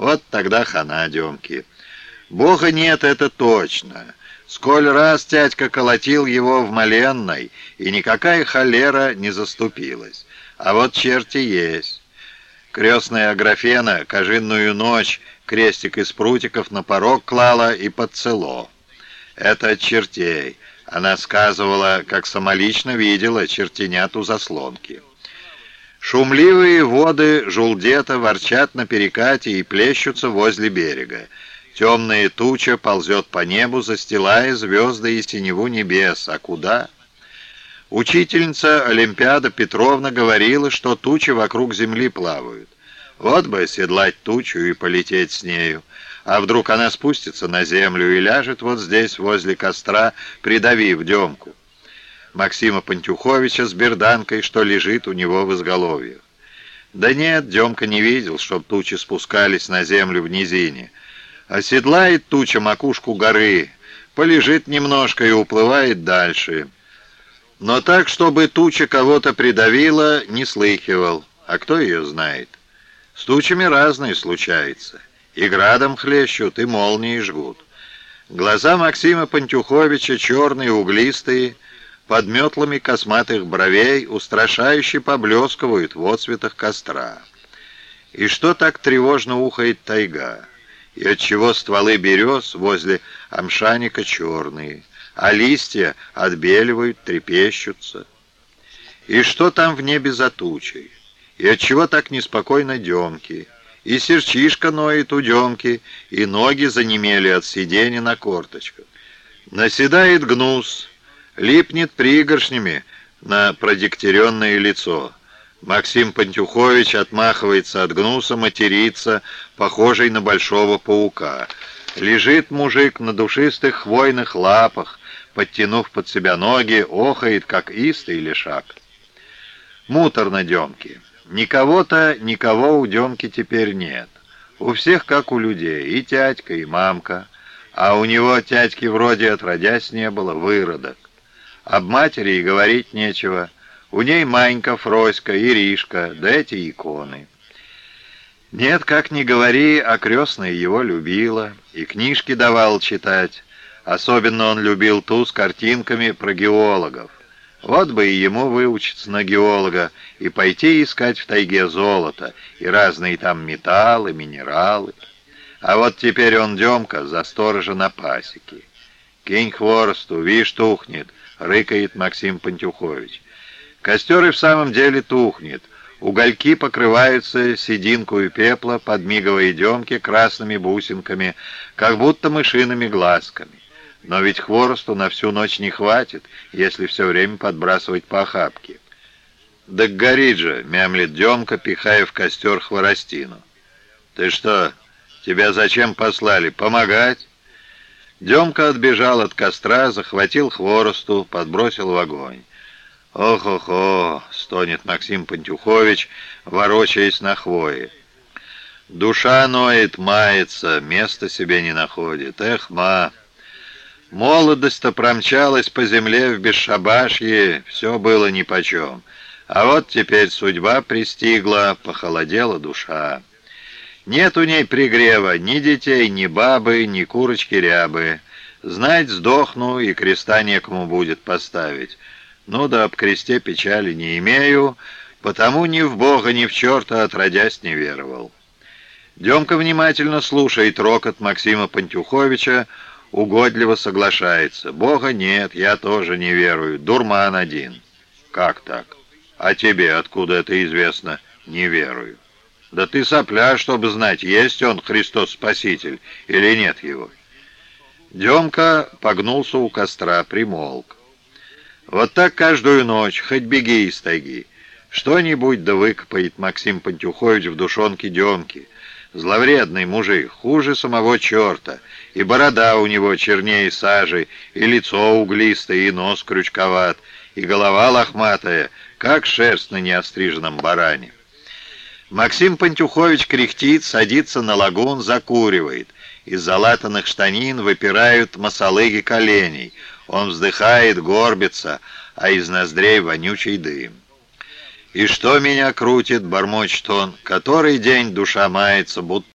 Вот тогда хана Демки. Бога нет, это точно. Сколь раз тядька колотил его в моленной, и никакая холера не заступилась. А вот черти есть. Крестная Аграфена кожинную ночь крестик из прутиков на порог клала и под цело. Это от чертей. Она сказывала, как самолично видела чертенят у заслонки. Шумливые воды Жулдета ворчат на перекате и плещутся возле берега. Темная туча ползет по небу, застилая звезды и синеву небес. А куда? Учительница Олимпиада Петровна говорила, что тучи вокруг земли плавают. Вот бы оседлать тучу и полететь с нею. А вдруг она спустится на землю и ляжет вот здесь, возле костра, придавив Демку. Максима Пантюховича с берданкой, что лежит у него в изголовье. Да нет, Демка не видел, чтоб тучи спускались на землю в низине. Оседлает туча макушку горы, полежит немножко и уплывает дальше. Но так, чтобы туча кого-то придавила, не слыхивал. А кто ее знает? С тучами разные случается. И градом хлещут, и молнии жгут. Глаза Максима Пантюховича черные, углистые, под метлами косматых бровей устрашающе поблескивают в отцветах костра. И что так тревожно ухает тайга? И отчего стволы берез возле амшаника черные, а листья отбеливают, трепещутся? И что там в небе за тучей? И отчего так неспокойно демки? И серчишка ноет у демки, и ноги занемели от сидения на корточках. Наседает гнус, липнет пригоршнями на продегтяренное лицо. Максим Пантюхович отмахивается от гнуса, матерится, похожий на большого паука. Лежит мужик на душистых хвойных лапах, подтянув под себя ноги, охает, как истый лишак. Муторно Демки. Никого-то, никого у Демки теперь нет. У всех, как у людей, и тядька, и мамка. А у него тядьки вроде отродясь не было, выродок. Об матери и говорить нечего. У ней Манька, Фроська, Иришка, да эти иконы. Нет, как ни говори, а крестная его любила, и книжки давал читать. Особенно он любил ту с картинками про геологов. Вот бы и ему выучиться на геолога и пойти искать в тайге золото и разные там металлы, минералы. А вот теперь он, Демка, за сторожа на пасеке. Кинь хворосту, вишь, тухнет, рыкает Максим Пантюхович. Костер и в самом деле тухнет. Угольки покрываются сединкою пепла, подмигивая демки красными бусинками, как будто мышиными глазками. Но ведь хворосту на всю ночь не хватит, если все время подбрасывать по охапке. «Да горит же!» — мямлет Демка, пихая в костер хворостину. «Ты что, тебя зачем послали? Помогать?» Демка отбежал от костра, захватил хворосту, подбросил в огонь. «Ох-охо!» — стонет Максим Пантюхович, ворочаясь на хвое. Душа ноет, мается, места себе не находит. Эх, ма! Молодость-то промчалась по земле в бесшабашье, все было нипочем. А вот теперь судьба пристигла, похолодела душа. Нет у ней пригрева ни детей, ни бабы, ни курочки-рябы. Знать сдохну, и креста некому будет поставить. Ну да об кресте печали не имею, потому ни в Бога, ни в черта отродясь не веровал. Демка внимательно слушает рокот Максима Пантюховича, угодливо соглашается. «Бога нет, я тоже не верую, дурман один». «Как так? А тебе откуда это известно?» «Не верую». Да ты сопля, чтобы знать, есть он, Христос Спаситель, или нет его. Демка погнулся у костра, примолк. Вот так каждую ночь, хоть беги из тайги. Что-нибудь да выкопает Максим Пантюхович в душонке Демки. Зловредный мужик, хуже самого черта. И борода у него чернее сажи, и лицо углистое, и нос крючковат, и голова лохматая, как шерсть на неостриженном баране. Максим Пантюхович кряхтит, садится на лагун, закуривает. Из залатанных штанин выпирают масалыги коленей. Он вздыхает, горбится, а из ноздрей вонючий дым. «И что меня крутит?» — бормочет он. «Который день душа мается, будто